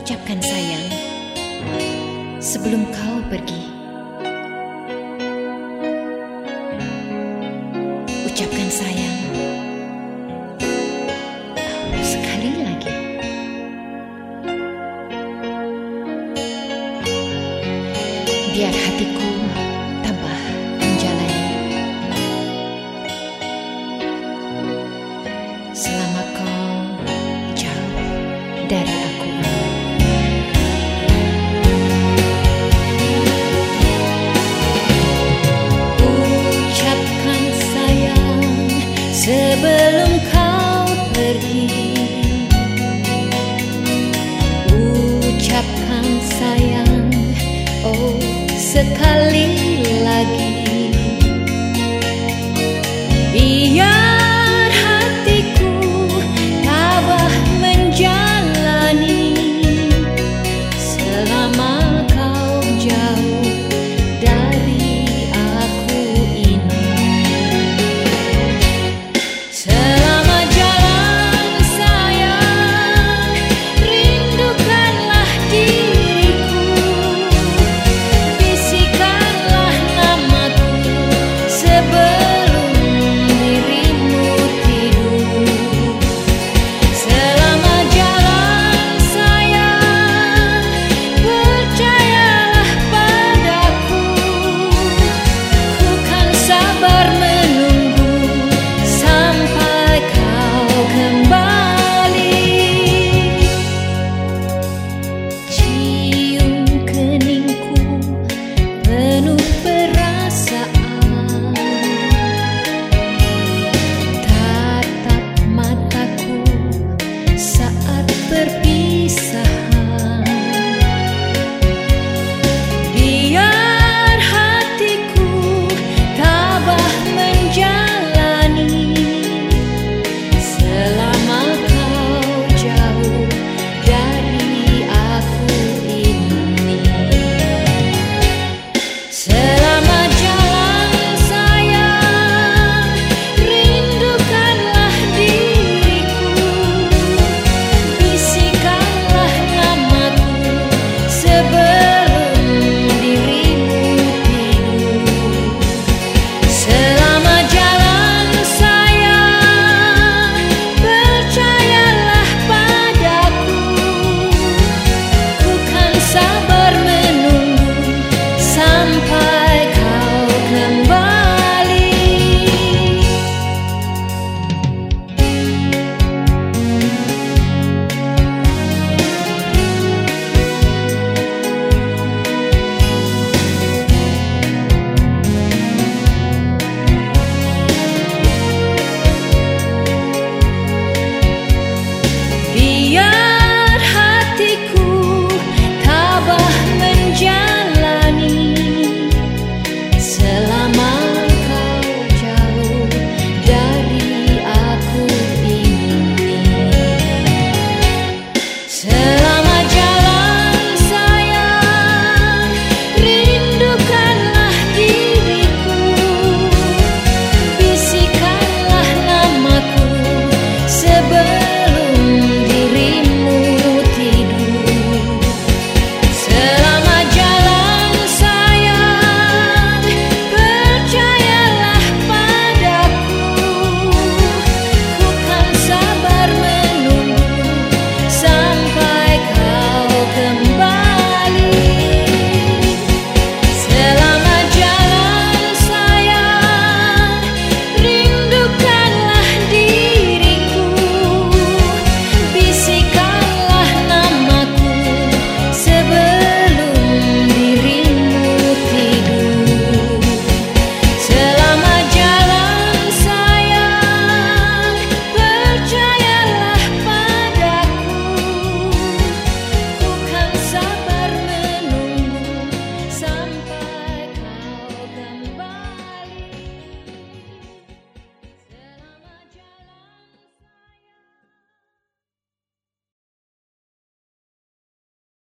ucapkan sayang sebelum kau pergi. Ucapkan sayang sekali lagi. Biar hatiku tabah menjalani selama kau jauh dari.